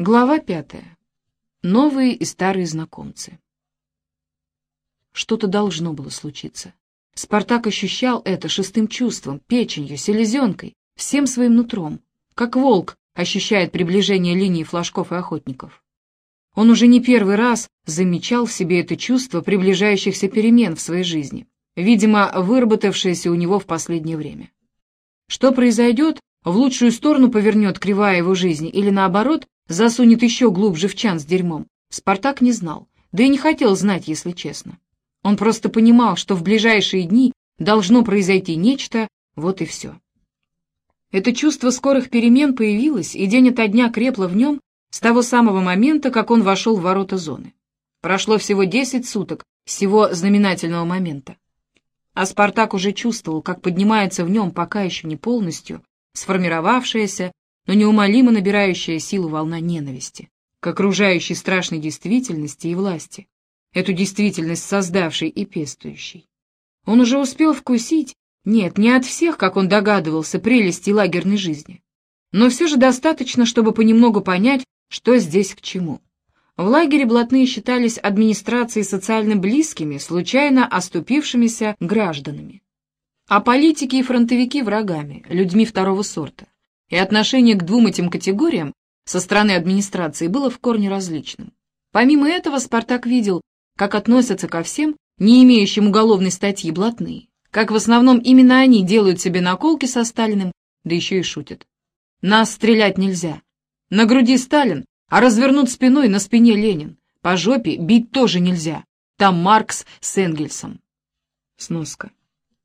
Глава пятая. Новые и старые знакомцы. Что-то должно было случиться. Спартак ощущал это шестым чувством, печенью, селезенкой, всем своим нутром, как волк ощущает приближение линии флажков и охотников. Он уже не первый раз замечал в себе это чувство приближающихся перемен в своей жизни, видимо, выработавшееся у него в последнее время. Что произойдет, в лучшую сторону повернет кривая его жизни или, наоборот, засунет еще глубже в чан с дерьмом, Спартак не знал, да и не хотел знать, если честно. Он просто понимал, что в ближайшие дни должно произойти нечто, вот и все. Это чувство скорых перемен появилось и день ото дня крепло в нем с того самого момента, как он вошел в ворота зоны. Прошло всего десять суток с всего знаменательного момента. А Спартак уже чувствовал, как поднимается в нем пока еще не полностью сформировавшаяся, но неумолимо набирающая силу волна ненависти к окружающей страшной действительности и власти, эту действительность создавшей и пестующей. Он уже успел вкусить, нет, не от всех, как он догадывался, прелести лагерной жизни, но все же достаточно, чтобы понемногу понять, что здесь к чему. В лагере блатные считались администрацией социально близкими, случайно оступившимися гражданами, а политики и фронтовики врагами, людьми второго сорта. И отношение к двум этим категориям со стороны администрации было в корне различным. Помимо этого, Спартак видел, как относятся ко всем, не имеющим уголовной статьи блатные, как в основном именно они делают себе наколки со Сталиным, да еще и шутят. Нас стрелять нельзя. На груди Сталин, а развернуть спиной на спине Ленин. По жопе бить тоже нельзя. Там Маркс с Энгельсом. Сноска.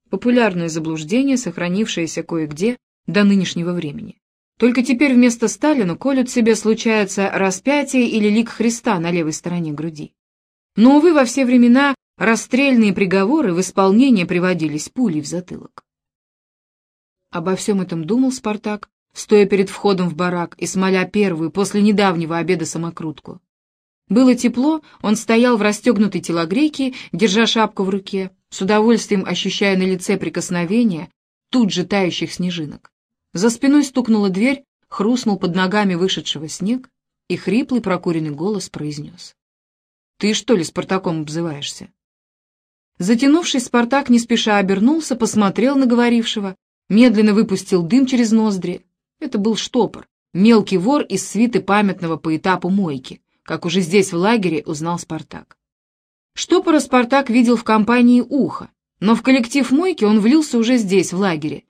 Популярное заблуждение, сохранившееся кое-где до нынешнего времени. Только теперь вместо Сталина колют себе случается распятие или лик Христа на левой стороне груди. Но, увы, во все времена расстрельные приговоры в исполнение приводились пулей в затылок. Обо всем этом думал Спартак, стоя перед входом в барак и смоля первую после недавнего обеда самокрутку. Было тепло, он стоял в расстегнутой телогрейке, держа шапку в руке, с удовольствием ощущая на лице прикосновение тут же тающих снежинок. За спиной стукнула дверь, хрустнул под ногами вышедшего снег, и хриплый прокуренный голос произнес. «Ты что ли Спартаком обзываешься?» Затянувшись, Спартак не спеша обернулся, посмотрел на говорившего, медленно выпустил дым через ноздри. Это был штопор, мелкий вор из свиты памятного по этапу мойки, как уже здесь в лагере узнал Спартак. Штопора Спартак видел в компании Уха, но в коллектив мойки он влился уже здесь, в лагере,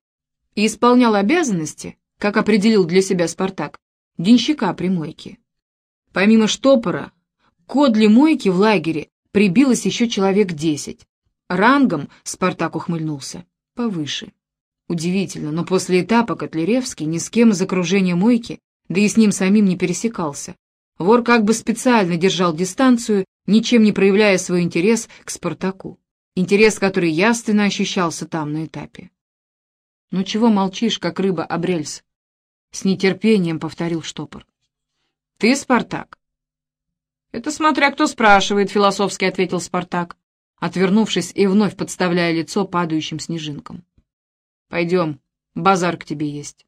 и исполнял обязанности, как определил для себя Спартак, денщика при мойке. Помимо штопора, кодли мойки в лагере прибилось еще человек десять. Рангом Спартак ухмыльнулся. Повыше. Удивительно, но после этапа Котляревский ни с кем из окружения мойки, да и с ним самим не пересекался. Вор как бы специально держал дистанцию, ничем не проявляя свой интерес к Спартаку. Интерес, который явственно ощущался там, на этапе. «Ну чего молчишь, как рыба об рельс?» С нетерпением повторил штопор. «Ты Спартак?» «Это смотря кто спрашивает», — философски ответил Спартак, отвернувшись и вновь подставляя лицо падающим снежинкам. «Пойдем, базар к тебе есть».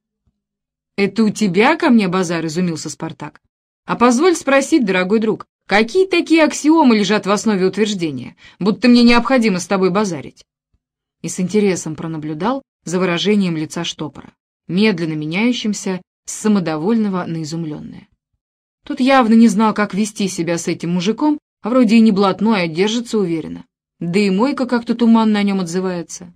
«Это у тебя ко мне базар?» — изумился Спартак. «А позволь спросить, дорогой друг, какие такие аксиомы лежат в основе утверждения, будто мне необходимо с тобой базарить?» И с интересом пронаблюдал, за выражением лица штопора, медленно меняющимся с самодовольного на изумленное. Тут явно не знал, как вести себя с этим мужиком, а вроде и не блатной, а держится уверенно. Да и мойка как-то туман на нем отзывается.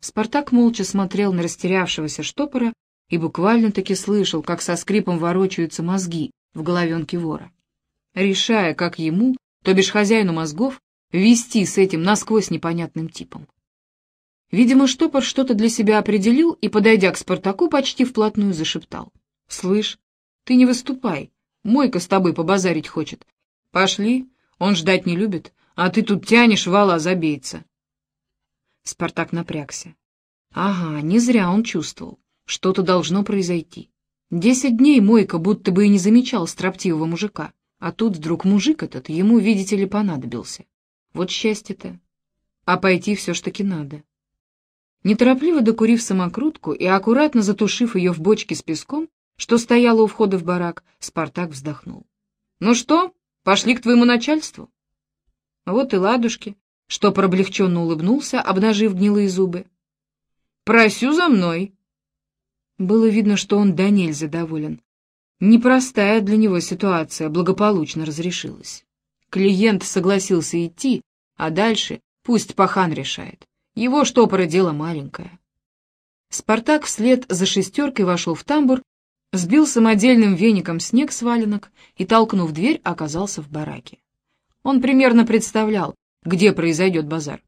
Спартак молча смотрел на растерявшегося штопора и буквально-таки слышал, как со скрипом ворочаются мозги в головенке вора. Решая, как ему, то бишь хозяину мозгов, вести с этим насквозь непонятным типом. Видимо, штопор что-то для себя определил и, подойдя к Спартаку, почти вплотную зашептал. «Слышь, ты не выступай, Мойка с тобой побазарить хочет. Пошли, он ждать не любит, а ты тут тянешь, вала забейца». Спартак напрягся. Ага, не зря он чувствовал, что-то должно произойти. Десять дней Мойка будто бы и не замечал строптивого мужика, а тут вдруг мужик этот ему, видите ли, понадобился. Вот счастье-то. А пойти все ж таки надо. Неторопливо докурив самокрутку и аккуратно затушив ее в бочке с песком, что стояла у входа в барак, Спартак вздохнул. «Ну что, пошли к твоему начальству?» Вот и ладушки, что облегченно улыбнулся, обнажив гнилые зубы. «Просю за мной!» Было видно, что он до нельзя доволен. Непростая для него ситуация благополучно разрешилась. Клиент согласился идти, а дальше пусть пахан решает. Его штопора дело маленькое. Спартак вслед за шестеркой вошел в тамбур, сбил самодельным веником снег с валенок и, толкнув дверь, оказался в бараке. Он примерно представлял, где произойдет базар.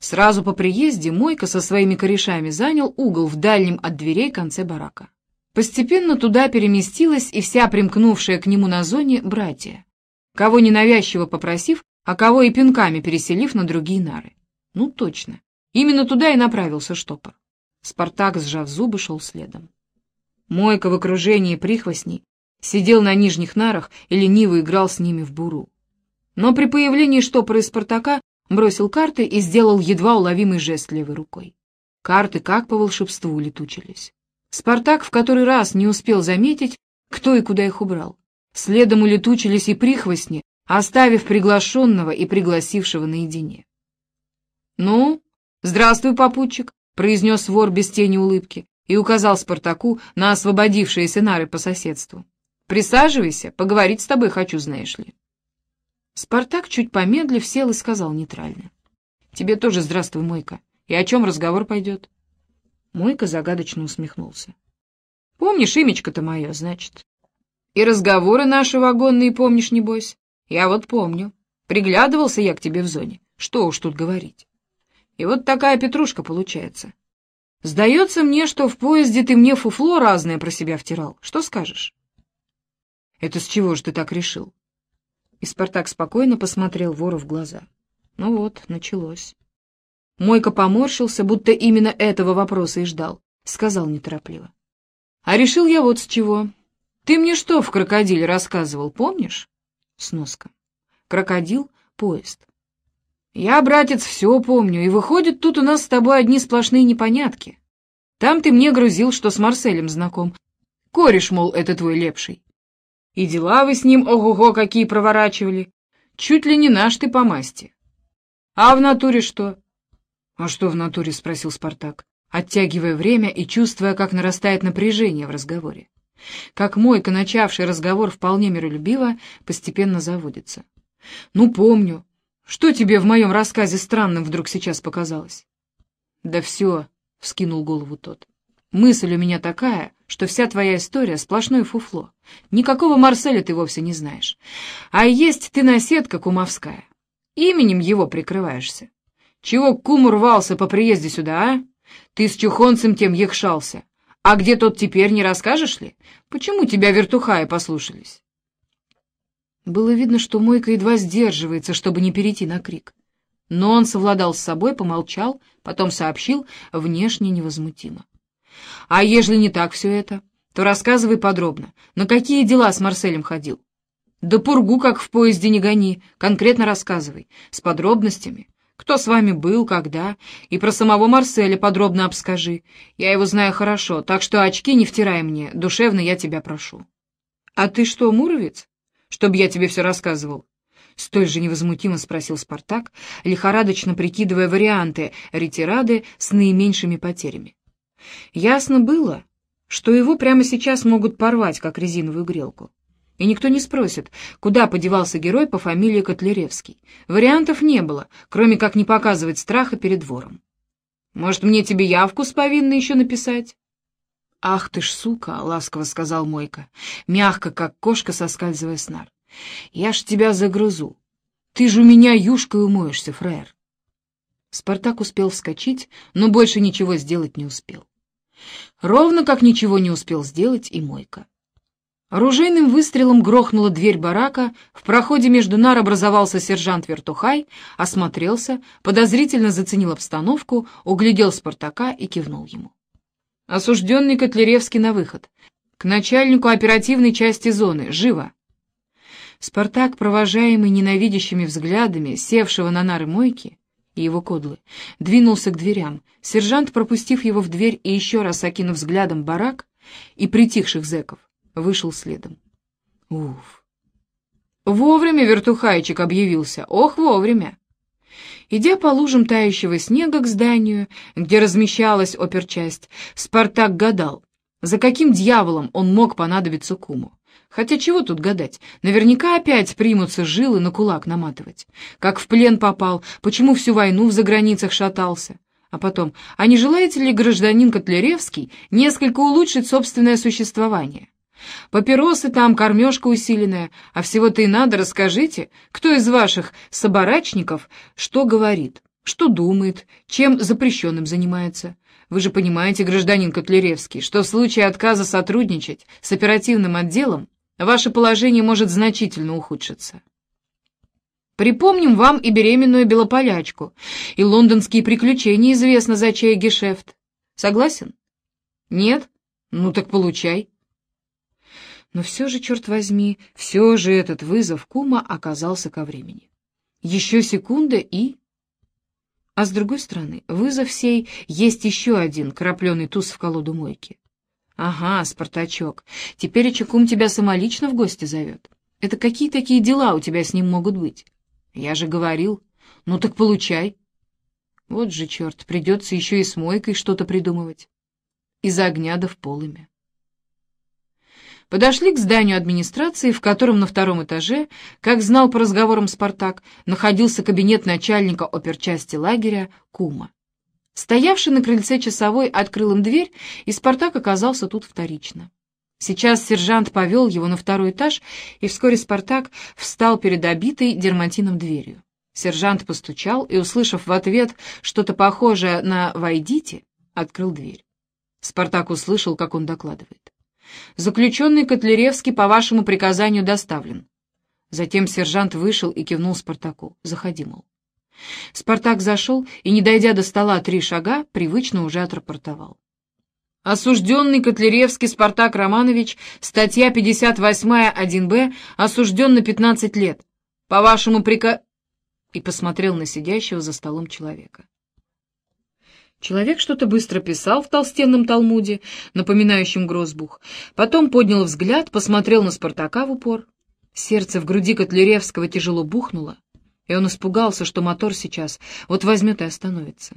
Сразу по приезде Мойка со своими корешами занял угол в дальнем от дверей конце барака. Постепенно туда переместилась и вся примкнувшая к нему на зоне братья, кого ненавязчиво попросив, а кого и пинками переселив на другие нары. Ну, точно. Именно туда и направился штопор. Спартак, сжав зубы, шел следом. Мойка в окружении прихвостней сидел на нижних нарах и лениво играл с ними в буру. Но при появлении штопора и Спартака бросил карты и сделал едва уловимый жест левой рукой. Карты как по волшебству улетучились. Спартак в который раз не успел заметить, кто и куда их убрал. Следом улетучились и прихвостни, оставив приглашенного и пригласившего наедине. «Ну, здравствуй, попутчик», — произнес вор без тени улыбки и указал Спартаку на освободившиеся нары по соседству. «Присаживайся, поговорить с тобой хочу, знаешь ли». Спартак, чуть помедлив, сел и сказал нейтрально. «Тебе тоже здравствуй, Мойка. И о чем разговор пойдет?» Мойка загадочно усмехнулся. «Помнишь имечко-то мое, значит? И разговоры наши вагонные помнишь, небось? Я вот помню. Приглядывался я к тебе в зоне. Что уж тут говорить. И вот такая петрушка получается. Сдается мне, что в поезде ты мне фуфло разное про себя втирал. Что скажешь?» «Это с чего же ты так решил?» И Спартак спокойно посмотрел вору в глаза. Ну вот, началось. Мойка поморщился, будто именно этого вопроса и ждал. Сказал неторопливо. А решил я вот с чего. Ты мне что в крокодиле рассказывал, помнишь? Сноска. Крокодил — поезд. Я, братец, все помню, и выходит, тут у нас с тобой одни сплошные непонятки. Там ты мне грузил, что с Марселем знаком. Кореш, мол, это твой лепший. И дела вы с ним, ого-го, какие проворачивали. Чуть ли не наш ты по масти. А в натуре что? А что в натуре, спросил Спартак, оттягивая время и чувствуя, как нарастает напряжение в разговоре. Как Мойка, начавший разговор вполне миролюбиво, постепенно заводится. Ну, помню. Что тебе в моем рассказе странным вдруг сейчас показалось? Да все, — вскинул голову тот. Мысль у меня такая, что вся твоя история — сплошное фуфло. Никакого Марселя ты вовсе не знаешь. А есть ты наседка кумовская. Именем его прикрываешься. Чего кум рвался по приезде сюда, а? Ты с чухонцем тем ехшался. А где тот теперь, не расскажешь ли? Почему тебя вертухаи послушались? Было видно, что Мойка едва сдерживается, чтобы не перейти на крик. Но он совладал с собой, помолчал, потом сообщил внешне невозмутимо. А ежели не так все это, то рассказывай подробно, на какие дела с Марселем ходил. Да пургу, как в поезде, не гони, конкретно рассказывай, с подробностями. Кто с вами был, когда, и про самого Марселя подробно обскажи. Я его знаю хорошо, так что очки не втирай мне, душевно я тебя прошу. А ты что, муровец? Чтоб я тебе все рассказывал. Столь же невозмутимо спросил Спартак, лихорадочно прикидывая варианты ретирады с наименьшими потерями. Ясно было, что его прямо сейчас могут порвать, как резиновую грелку. И никто не спросит, куда подевался герой по фамилии Котляревский. Вариантов не было, кроме как не показывать страха перед вором. «Может, мне тебе явку с повинной еще написать?» «Ах ты ж, сука!» — ласково сказал Мойка, мягко, как кошка, соскальзывая с нар. «Я ж тебя загрызу. Ты же у меня юшкой умоешься, фраер». Спартак успел вскочить, но больше ничего сделать не успел. Ровно как ничего не успел сделать и Мойка. Оружейным выстрелом грохнула дверь барака, в проходе между нар образовался сержант Вертухай, осмотрелся, подозрительно заценил обстановку, углядел Спартака и кивнул ему. Осужденный Котляревский на выход. К начальнику оперативной части зоны. Живо! Спартак, провожаемый ненавидящими взглядами севшего на нары мойки, и его кодлы, двинулся к дверям. Сержант, пропустив его в дверь и еще раз окинув взглядом барак и притихших зэков, вышел следом. Уф! Вовремя вертухайчик объявился, ох, вовремя! Идя по лужам тающего снега к зданию, где размещалась оперчасть, Спартак гадал, за каким дьяволом он мог понадобиться куму. Хотя чего тут гадать? Наверняка опять примутся жилы на кулак наматывать. Как в плен попал, почему всю войну в заграницах шатался? А потом, а не желаете ли, гражданин Котляревский, несколько улучшить собственное существование? Папиросы там, кормежка усиленная, а всего-то и надо, расскажите, кто из ваших соборачников что говорит, что думает, чем запрещенным занимается. Вы же понимаете, гражданин Котляревский, что в случае отказа сотрудничать с оперативным отделом ваше положение может значительно ухудшиться. Припомним вам и беременную белополячку, и лондонские приключения известно за чей гешефт. Согласен? Нет? Ну так получай. Но все же, черт возьми, все же этот вызов кума оказался ко времени. Еще секунда и... А с другой стороны, вызов сей есть еще один крапленый туз в колоду мойки. Ага, Спартачок, теперь Чекум тебя самолично в гости зовет. Это какие такие дела у тебя с ним могут быть? Я же говорил. Ну так получай. Вот же черт, придется еще и с мойкой что-то придумывать. Из огня да в полымя. Подошли к зданию администрации, в котором на втором этаже, как знал по разговорам Спартак, находился кабинет начальника оперчасти лагеря Кума. Стоявший на крыльце часовой открыл им дверь, и Спартак оказался тут вторично. Сейчас сержант повел его на второй этаж, и вскоре Спартак встал перед обитой дерматином дверью. Сержант постучал и, услышав в ответ что-то похожее на «Войдите», открыл дверь. Спартак услышал, как он докладывает. «Заключенный Котляревский по вашему приказанию доставлен». Затем сержант вышел и кивнул Спартаку. «Заходи, мол». Спартак зашел и, не дойдя до стола три шага, привычно уже отрапортовал. Осужденный Котляревский Спартак Романович, статья 58 1Б, осужден на 15 лет. По вашему прика... И посмотрел на сидящего за столом человека. Человек что-то быстро писал в толстенном талмуде, напоминающем грозбух. Потом поднял взгляд, посмотрел на Спартака в упор. Сердце в груди Котляревского тяжело бухнуло и он испугался, что мотор сейчас вот возьмет и остановится.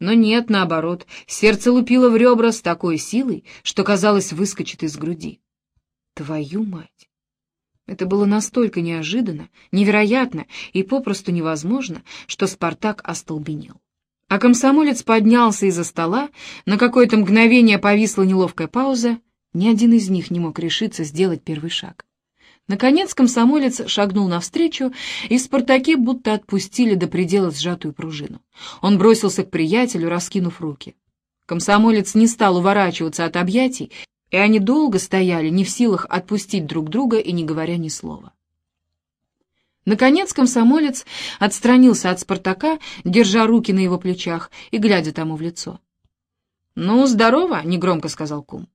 Но нет, наоборот, сердце лупило в ребра с такой силой, что, казалось, выскочит из груди. Твою мать! Это было настолько неожиданно, невероятно и попросту невозможно, что Спартак остолбенел. А комсомолец поднялся из-за стола, на какое-то мгновение повисла неловкая пауза, ни один из них не мог решиться сделать первый шаг. Наконец комсомолец шагнул навстречу, и Спартаки будто отпустили до предела сжатую пружину. Он бросился к приятелю, раскинув руки. Комсомолец не стал уворачиваться от объятий, и они долго стояли, не в силах отпустить друг друга и не говоря ни слова. Наконец комсомолец отстранился от Спартака, держа руки на его плечах и глядя тому в лицо. «Ну, здорово!» — негромко сказал кум.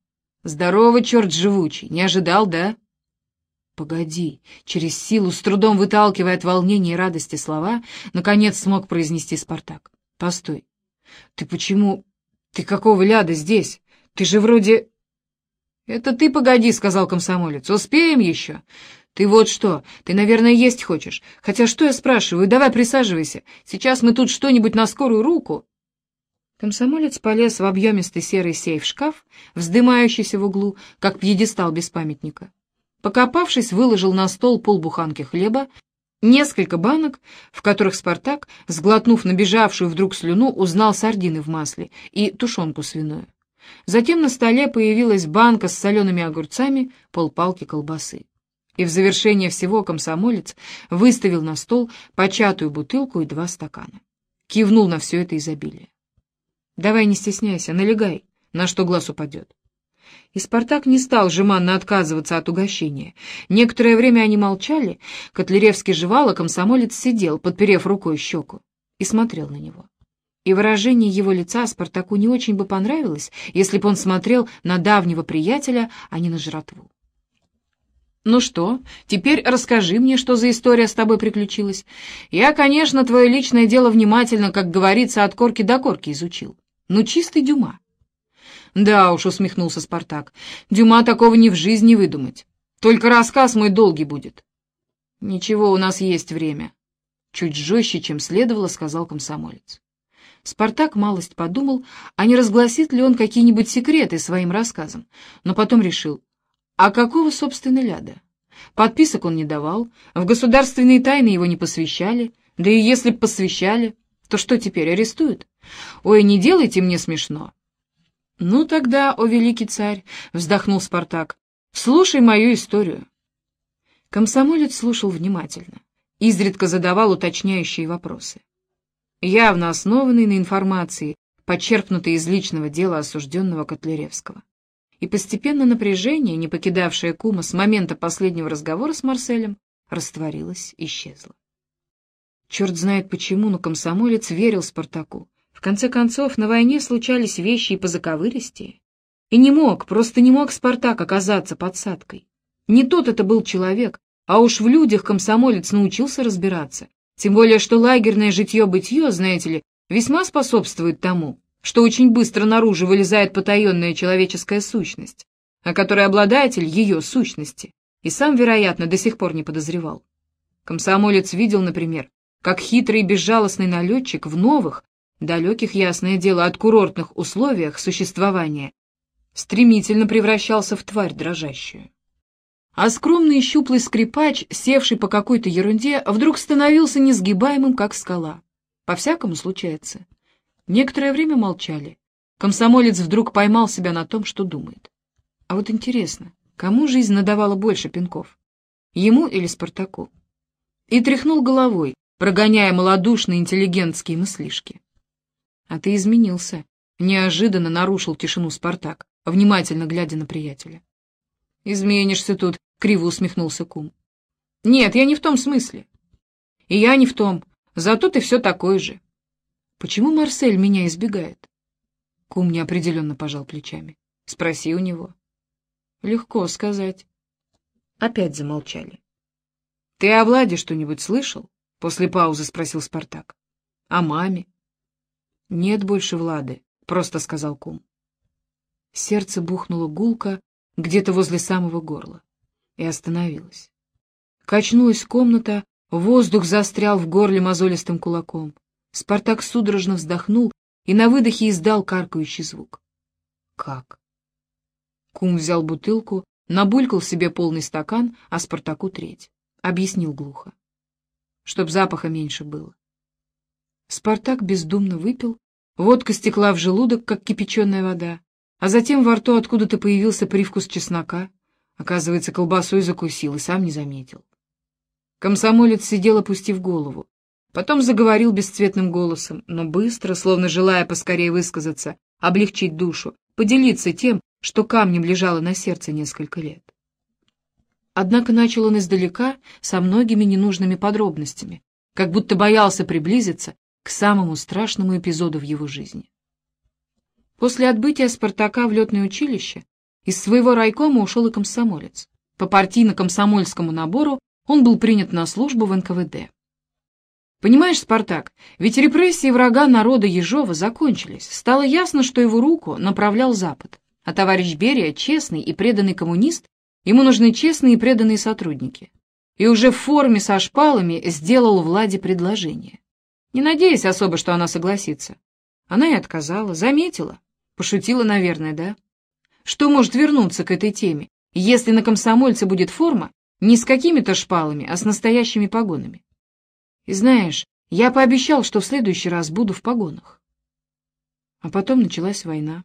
«Здорово, черт живучий! Не ожидал, да?» «Погоди!» — через силу, с трудом выталкивая от волнения и радости слова, наконец смог произнести Спартак. «Постой! Ты почему... Ты какого ляда здесь? Ты же вроде...» «Это ты погоди!» — сказал комсомолец. «Успеем еще!» «Ты вот что, ты, наверное, есть хочешь. Хотя что я спрашиваю? Давай присаживайся. Сейчас мы тут что-нибудь на скорую руку...» Комсомолец полез в объемистый серый сейф-шкаф, вздымающийся в углу, как пьедестал без памятника. Покопавшись, выложил на стол полбуханки хлеба, несколько банок, в которых Спартак, сглотнув набежавшую вдруг слюну, узнал сардины в масле и тушенку свиную. Затем на столе появилась банка с солеными огурцами, полпалки колбасы. И в завершение всего комсомолец выставил на стол початую бутылку и два стакана. Кивнул на все это изобилие. «Давай не стесняйся, налегай, на что глаз упадет». И Спартак не стал жеманно отказываться от угощения. Некоторое время они молчали, Котляревский жевал, а комсомолец сидел, подперев рукой щеку, и смотрел на него. И выражение его лица Спартаку не очень бы понравилось, если бы он смотрел на давнего приятеля, а не на жратву. «Ну что, теперь расскажи мне, что за история с тобой приключилась. Я, конечно, твое личное дело внимательно, как говорится, от корки до корки изучил. Ну, чистый дюма. «Да уж», — усмехнулся Спартак, — «Дюма такого ни в жизни выдумать. Только рассказ мой долгий будет». «Ничего, у нас есть время», — чуть жестче, чем следовало, сказал комсомолец. Спартак малость подумал, а не разгласит ли он какие-нибудь секреты своим рассказом, но потом решил, а какого, собственно, ляда? Подписок он не давал, в государственные тайны его не посвящали, да и если б посвящали, то что теперь, арестуют? Ой, не делайте мне смешно. Ну тогда, о великий царь, вздохнул Спартак, слушай мою историю. Комсомолец слушал внимательно, изредка задавал уточняющие вопросы. Явно основанный на информации, подчерпнутой из личного дела осужденного Котляревского и постепенно напряжение, не покидавшее Кума с момента последнего разговора с Марселем, растворилось, исчезло. Черт знает почему, но комсомолец верил Спартаку. В конце концов, на войне случались вещи и по заковыристее. И не мог, просто не мог Спартак оказаться подсадкой. Не тот это был человек, а уж в людях комсомолец научился разбираться. Тем более, что лагерное житье-бытие, знаете ли, весьма способствует тому, что очень быстро наружу вылезает потаенная человеческая сущность, о которой обладатель ее сущности и сам, вероятно, до сих пор не подозревал. Комсомолец видел, например, как хитрый и безжалостный налетчик в новых, далеких, ясное дело, от курортных условиях существования, стремительно превращался в тварь дрожащую. А скромный щуплый скрипач, севший по какой-то ерунде, вдруг становился несгибаемым, как скала. По-всякому случается. Некоторое время молчали. Комсомолец вдруг поймал себя на том, что думает. А вот интересно, кому жизнь надавала больше пинков? Ему или Спартаку? И тряхнул головой, прогоняя малодушные интеллигентские мыслишки. А ты изменился. Неожиданно нарушил тишину Спартак, внимательно глядя на приятеля. Изменишься тут, криво усмехнулся кум. Нет, я не в том смысле. И я не в том, зато ты все такой же. Почему Марсель меня избегает? Кум неопределенно пожал плечами. Спроси у него. Легко сказать. Опять замолчали. Ты о Владе что-нибудь слышал? После паузы спросил Спартак. О маме? Нет больше Влады, просто сказал кум. Сердце бухнуло гулко где-то возле самого горла и остановилось. Качнулась комната, воздух застрял в горле мозолистым кулаком. Спартак судорожно вздохнул и на выдохе издал каркающий звук. «Как?» Кум взял бутылку, набулькал себе полный стакан, а Спартаку треть. Объяснил глухо. Чтоб запаха меньше было. Спартак бездумно выпил, водка стекла в желудок, как кипяченая вода, а затем во рту откуда-то появился привкус чеснока. Оказывается, колбасой закусил и сам не заметил. Комсомолец сидел, опустив голову. Потом заговорил бесцветным голосом, но быстро, словно желая поскорее высказаться, облегчить душу, поделиться тем, что камнем лежало на сердце несколько лет. Однако начал он издалека, со многими ненужными подробностями, как будто боялся приблизиться к самому страшному эпизоду в его жизни. После отбытия Спартака в летное училище из своего райкома ушел и комсомолец. По партийно-комсомольскому набору он был принят на службу в НКВД. Понимаешь, Спартак, ведь репрессии врага народа Ежова закончились. Стало ясно, что его руку направлял Запад. А товарищ Берия, честный и преданный коммунист, ему нужны честные и преданные сотрудники. И уже в форме со шпалами сделал Владе предложение. Не надеясь особо, что она согласится. Она и отказала, заметила. Пошутила, наверное, да? Что может вернуться к этой теме, если на комсомольце будет форма не с какими-то шпалами, а с настоящими погонами? И знаешь, я пообещал, что в следующий раз буду в погонах. А потом началась война.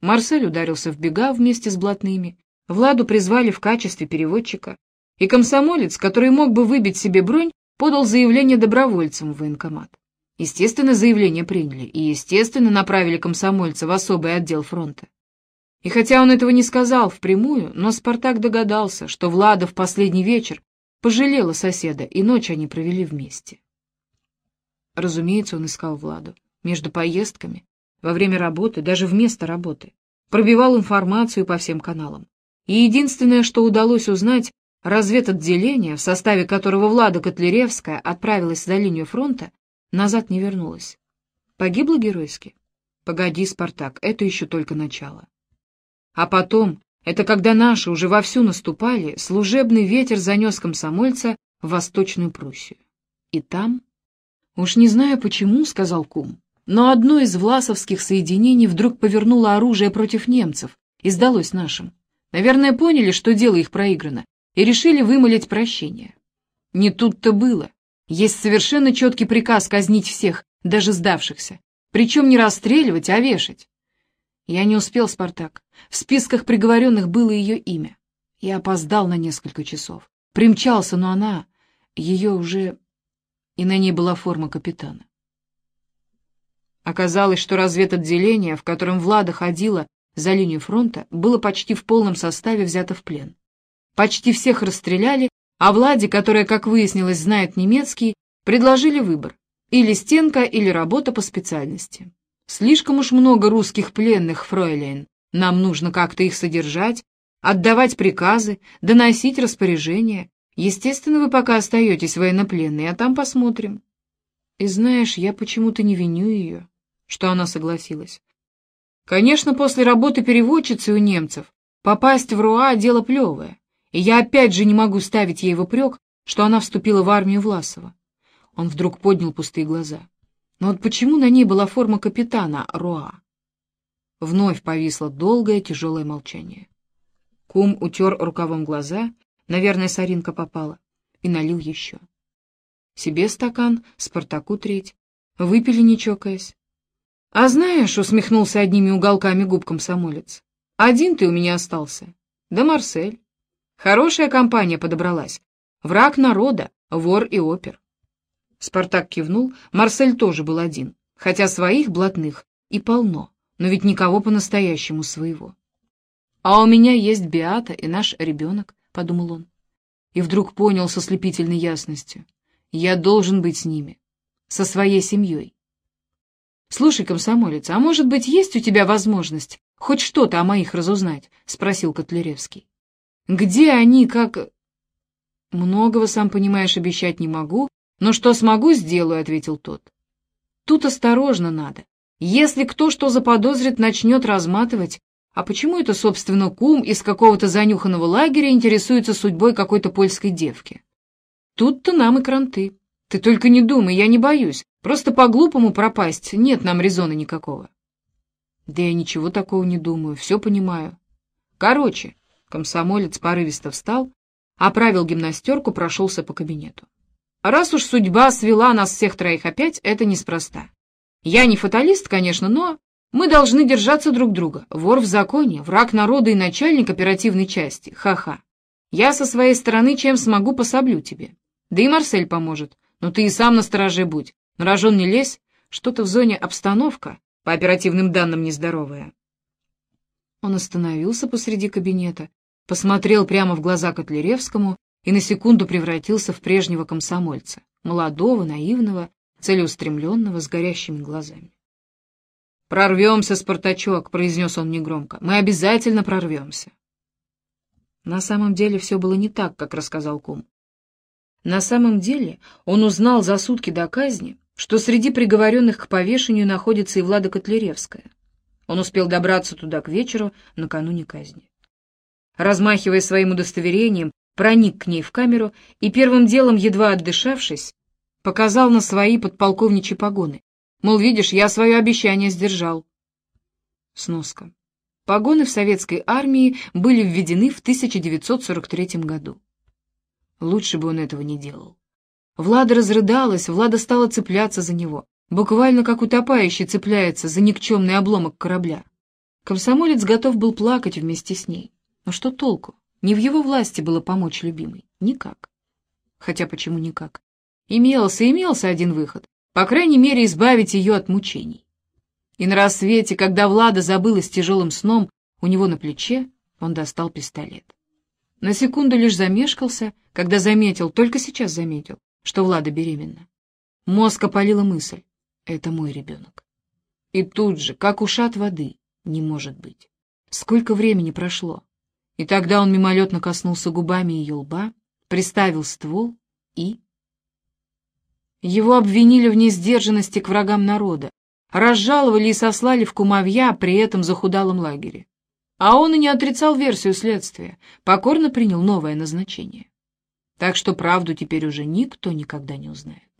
Марсель ударился в бега вместе с блатными, Владу призвали в качестве переводчика, и комсомолец, который мог бы выбить себе бронь, подал заявление добровольцам в военкомат. Естественно, заявление приняли, и, естественно, направили комсомольца в особый отдел фронта. И хотя он этого не сказал впрямую, но Спартак догадался, что Влада в последний вечер Пожалела соседа, и ночь они провели вместе. Разумеется, он искал Владу. Между поездками, во время работы, даже вместо работы. Пробивал информацию по всем каналам. И единственное, что удалось узнать, разведотделение, в составе которого Влада Котляревская отправилась за линию фронта, назад не вернулась. Погибла геройски? Погоди, Спартак, это еще только начало. А потом, это когда наши уже вовсю наступали, служебный ветер занес комсомольца в Восточную Пруссию. И там... «Уж не знаю почему», — сказал кум, но одно из власовских соединений вдруг повернуло оружие против немцев и сдалось нашим. Наверное, поняли, что дело их проиграно, и решили вымолить прощение. Не тут-то было. Есть совершенно четкий приказ казнить всех, даже сдавшихся. Причем не расстреливать, а вешать. Я не успел, Спартак. В списках приговоренных было ее имя. Я опоздал на несколько часов. Примчался, но она... Ее уже... И на ней была форма капитана. Оказалось, что разведотделение, в котором Влада ходила за линию фронта, было почти в полном составе взято в плен. Почти всех расстреляли, а Владе, которая, как выяснилось, знает немецкий, предложили выбор — или стенка, или работа по специальности. Слишком уж много русских пленных, фройлейн. Нам нужно как-то их содержать, отдавать приказы, доносить распоряжения. Естественно, вы пока остаетесь военнопленной, а там посмотрим. И знаешь, я почему-то не виню ее, что она согласилась. Конечно, после работы переводчицы у немцев попасть в РУА — дело плевое, и я опять же не могу ставить ей в упрек, что она вступила в армию Власова. Он вдруг поднял пустые глаза. Но вот почему на ней была форма капитана Руа? Вновь повисло долгое тяжелое молчание. Кум утер рукавом глаза, наверное, соринка попала, и налил еще. Себе стакан, Спартаку треть. Выпили, не чокаясь. — А знаешь, — усмехнулся одними уголками губ комсомолец, — один ты у меня остался. Да Марсель. Хорошая компания подобралась. Враг народа, вор и опер. Спартак кивнул, Марсель тоже был один, хотя своих блатных и полно, но ведь никого по-настоящему своего. «А у меня есть Биата и наш ребенок», — подумал он. И вдруг понял со слепительной ясностью. «Я должен быть с ними, со своей семьей». «Слушай, комсомолец, а может быть, есть у тебя возможность хоть что-то о моих разузнать?» — спросил Котляревский. «Где они, как...» «Многого, сам понимаешь, обещать не могу, «Но что смогу, сделаю», — ответил тот. «Тут осторожно надо. Если кто что заподозрит, начнет разматывать. А почему это, собственно, кум из какого-то занюханного лагеря интересуется судьбой какой-то польской девки? Тут-то нам и кранты. Ты только не думай, я не боюсь. Просто по-глупому пропасть нет нам резона никакого». «Да я ничего такого не думаю, все понимаю. Короче...» Комсомолец порывисто встал, оправил гимнастерку, прошелся по кабинету. Раз уж судьба свела нас всех троих опять, это неспроста. Я не фаталист, конечно, но мы должны держаться друг друга. Вор в законе, враг народа и начальник оперативной части. Ха-ха. Я со своей стороны чем смогу пособлю тебе. Да и Марсель поможет. Но ты и сам на стороже будь. На рожон не лезь. Что-то в зоне обстановка, по оперативным данным, нездоровая. Он остановился посреди кабинета, посмотрел прямо в глаза Котляревскому и на секунду превратился в прежнего комсомольца, молодого, наивного, целеустремленного, с горящими глазами. «Прорвемся, Спартачок», — произнес он негромко. «Мы обязательно прорвемся». На самом деле все было не так, как рассказал кум. На самом деле он узнал за сутки до казни, что среди приговоренных к повешению находится и Влада Котляревская. Он успел добраться туда к вечеру накануне казни. Размахивая своим удостоверением, проник к ней в камеру и первым делом, едва отдышавшись, показал на свои подполковничьи погоны. Мол, видишь, я свое обещание сдержал. Сноска. Погоны в советской армии были введены в 1943 году. Лучше бы он этого не делал. Влада разрыдалась, Влада стала цепляться за него, буквально как утопающий цепляется за никчемный обломок корабля. Комсомолец готов был плакать вместе с ней. Но что толку? Не в его власти было помочь любимой. Никак. Хотя почему никак? Имелся, имелся один выход. По крайней мере, избавить ее от мучений. И на рассвете, когда Влада забылась тяжелым сном, у него на плече он достал пистолет. На секунду лишь замешкался, когда заметил, только сейчас заметил, что Влада беременна. Мозг опалила мысль — это мой ребенок. И тут же, как ушат воды, не может быть. Сколько времени прошло? И тогда он мимолетно коснулся губами ее лба, приставил ствол и... Его обвинили в несдержанности к врагам народа, разжаловали и сослали в кумовья при этом захудалом лагере. А он и не отрицал версию следствия, покорно принял новое назначение. Так что правду теперь уже никто никогда не узнает.